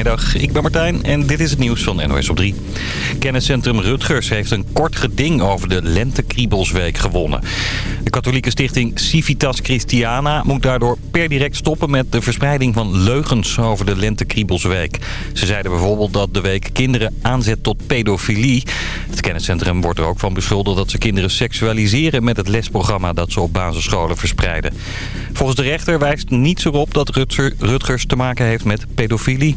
Goedemiddag, ik ben Martijn en dit is het nieuws van NOS op 3. Kenniscentrum Rutgers heeft een kort geding over de Lentekriebelsweek gewonnen. De katholieke stichting Civitas Christiana moet daardoor per direct stoppen met de verspreiding van leugens over de Lentekriebelsweek. Ze zeiden bijvoorbeeld dat de week kinderen aanzet tot pedofilie. Het kenniscentrum wordt er ook van beschuldigd dat ze kinderen seksualiseren met het lesprogramma dat ze op basisscholen verspreiden. Volgens de rechter wijst niets erop dat Rutgers te maken heeft met pedofilie.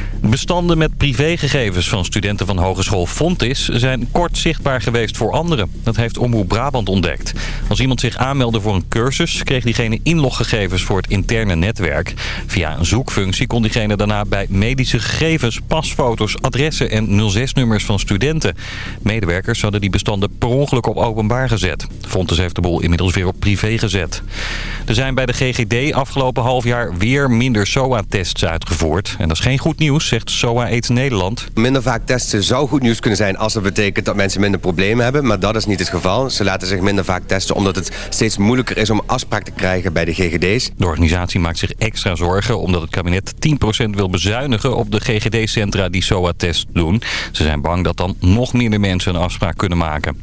Bestanden met privégegevens van studenten van Hogeschool Fontis zijn kort zichtbaar geweest voor anderen. Dat heeft Omroep Brabant ontdekt. Als iemand zich aanmeldde voor een cursus, kreeg diegene inloggegevens voor het interne netwerk. Via een zoekfunctie kon diegene daarna bij medische gegevens, pasfoto's, adressen en 06-nummers van studenten. Medewerkers hadden die bestanden per ongeluk op openbaar gezet. Fontis heeft de boel inmiddels weer op privé gezet. Er zijn bij de GGD afgelopen half jaar weer minder SOA-tests uitgevoerd. En dat is geen goed nieuws zegt SOA AIDS Nederland. Minder vaak testen zou goed nieuws kunnen zijn als dat betekent dat mensen minder problemen hebben. Maar dat is niet het geval. Ze laten zich minder vaak testen omdat het steeds moeilijker is om afspraak te krijgen bij de GGD's. De organisatie maakt zich extra zorgen omdat het kabinet 10% wil bezuinigen op de GGD-centra die SOA-test doen. Ze zijn bang dat dan nog minder mensen een afspraak kunnen maken.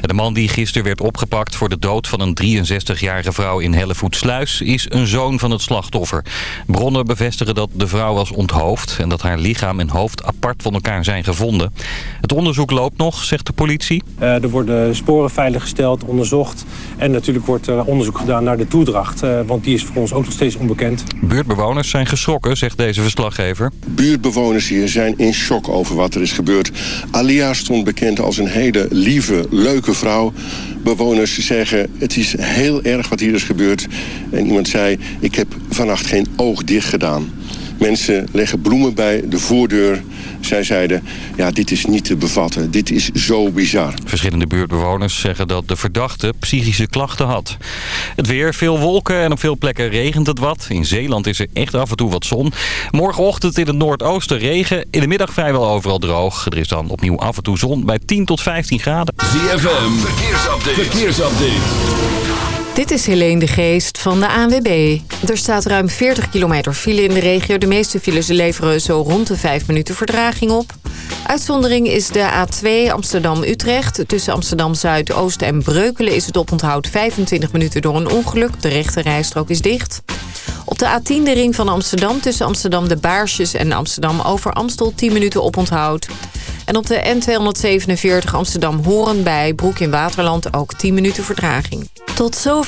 De man die gisteren werd opgepakt voor de dood van een 63-jarige vrouw in Hellevoetsluis is een zoon van het slachtoffer. Bronnen bevestigen dat de vrouw was onthoofd en dat haar lichaam en hoofd apart van elkaar zijn gevonden. Het onderzoek loopt nog, zegt de politie. Uh, er worden sporen veiliggesteld, onderzocht en natuurlijk wordt er onderzoek gedaan naar de toedracht. Uh, want die is voor ons ook nog steeds onbekend. Buurtbewoners zijn geschrokken, zegt deze verslaggever. Buurtbewoners hier zijn in shock over wat er is gebeurd. Alia stond bekend als een hele lieve leuke vrouw. Bewoners zeggen, het is heel erg wat hier is gebeurd. En iemand zei, ik heb vannacht geen oog dicht gedaan. Mensen leggen bloemen bij de voordeur. Zij zeiden, ja, dit is niet te bevatten. Dit is zo bizar. Verschillende buurtbewoners zeggen dat de verdachte psychische klachten had. Het weer, veel wolken en op veel plekken regent het wat. In Zeeland is er echt af en toe wat zon. Morgenochtend in het noordoosten regen. In de middag vrijwel overal droog. Er is dan opnieuw af en toe zon bij 10 tot 15 graden. ZFM, verkeersupdate. verkeersupdate. Dit is Helene de Geest van de ANWB. Er staat ruim 40 kilometer file in de regio. De meeste files leveren zo rond de 5 minuten verdraging op. Uitzondering is de A2 Amsterdam-Utrecht. Tussen Amsterdam-Zuidoost en Breukelen is het oponthoud 25 minuten door een ongeluk. De rechte rijstrook is dicht. Op de A10 de ring van Amsterdam tussen Amsterdam de Baarsjes en Amsterdam over Amstel 10 minuten oponthoud. En op de N247 Amsterdam-Horen bij Broek in Waterland ook 10 minuten verdraging. Tot zover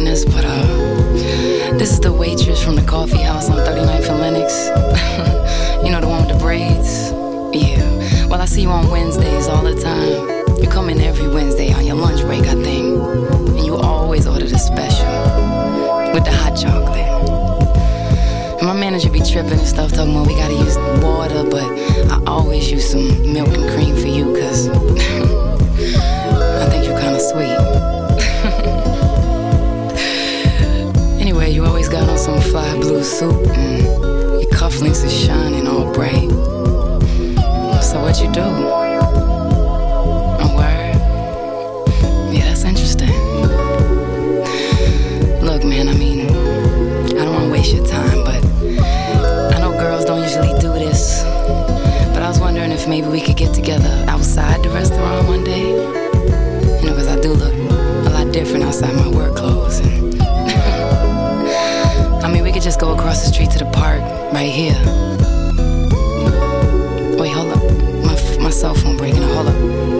but uh, this is the waitress from the coffee house on 39th and Lennox. you know, the one with the braids? Yeah. Well, I see you on Wednesdays all the time. You come in every Wednesday on your lunch break, I think. And you always order the special with the hot chocolate. And my manager be tripping and stuff, talking about we gotta use water, but I always use some milk and cream for you, cause I think you're kinda sweet. Got on some fly blue suit, and your cufflinks are shining all bright. So what you do? A word? Yeah, that's interesting. Look, man, I mean, I don't wanna waste your time, but I know girls don't usually do this. But I was wondering if maybe we could get together outside the restaurant one day. You know, cause I do look a lot different outside my work clothes. And just go across the street to the park right here. Wait, hold up. My, my cell phone breaking. Hold up.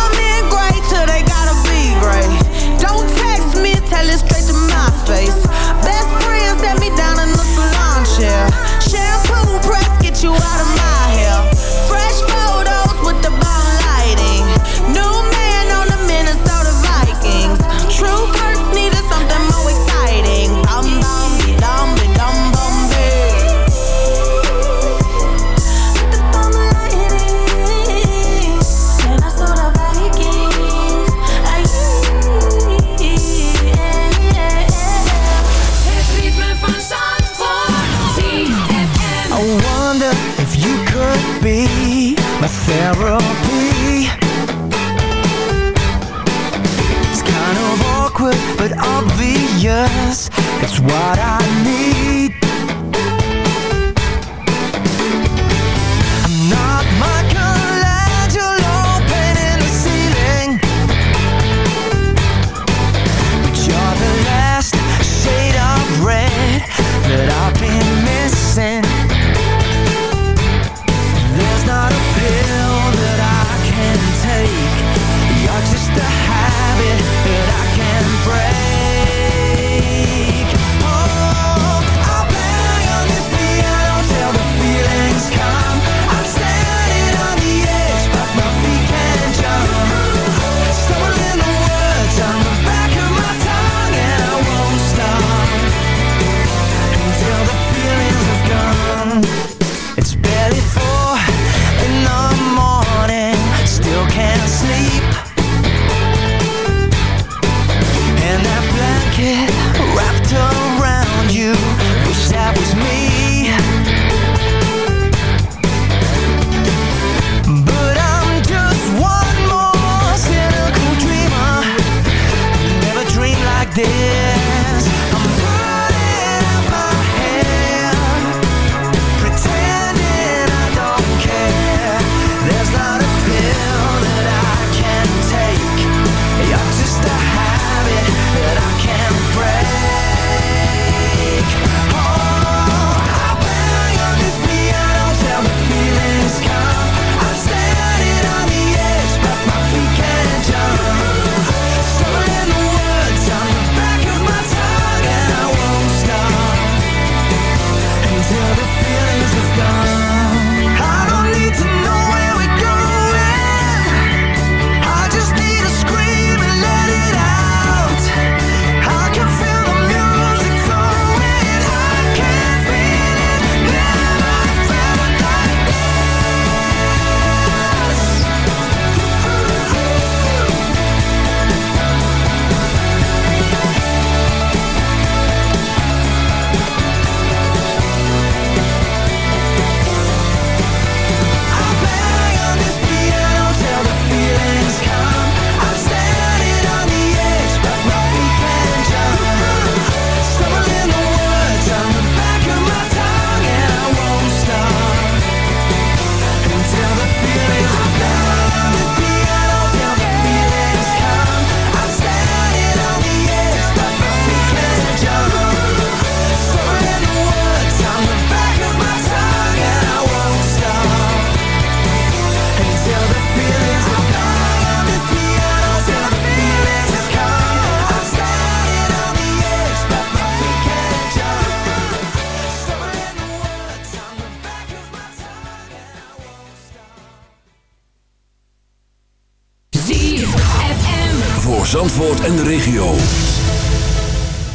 regio.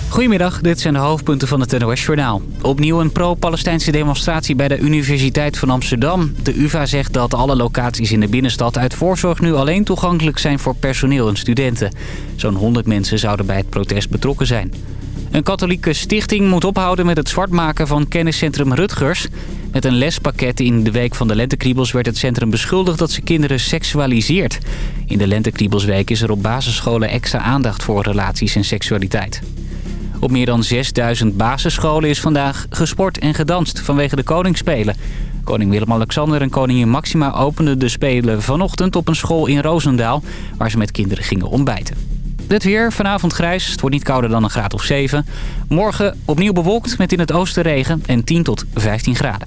Goedemiddag, dit zijn de hoofdpunten van het NOS-journaal. Opnieuw een pro-Palestijnse demonstratie bij de Universiteit van Amsterdam. De UvA zegt dat alle locaties in de binnenstad uit voorzorg nu alleen toegankelijk zijn voor personeel en studenten. Zo'n 100 mensen zouden bij het protest betrokken zijn. Een katholieke stichting moet ophouden met het zwartmaken van kenniscentrum Rutgers. Met een lespakket in de week van de lentekriebels werd het centrum beschuldigd dat ze kinderen seksualiseert. In de lentekriebelsweek is er op basisscholen extra aandacht voor relaties en seksualiteit. Op meer dan 6000 basisscholen is vandaag gesport en gedanst vanwege de Koningsspelen. Koning Willem-Alexander en koningin Maxima openden de Spelen vanochtend op een school in Roosendaal... waar ze met kinderen gingen ontbijten. Het weer, vanavond grijs, het wordt niet kouder dan een graad of 7. Morgen opnieuw bewolkt met in het oosten regen en 10 tot 15 graden.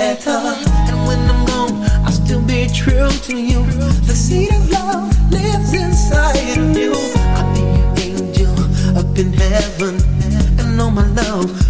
better. And when I'm gone, I'll still be true to you. The seed of love lives inside of you. I'll be your angel up in heaven, and all my love.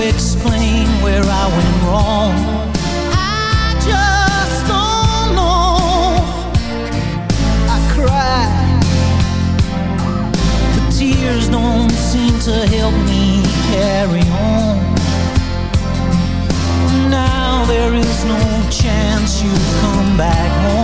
explain where I went wrong. I just don't know. I cry, but tears don't seem to help me carry on. Now there is no chance you come back home.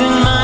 in my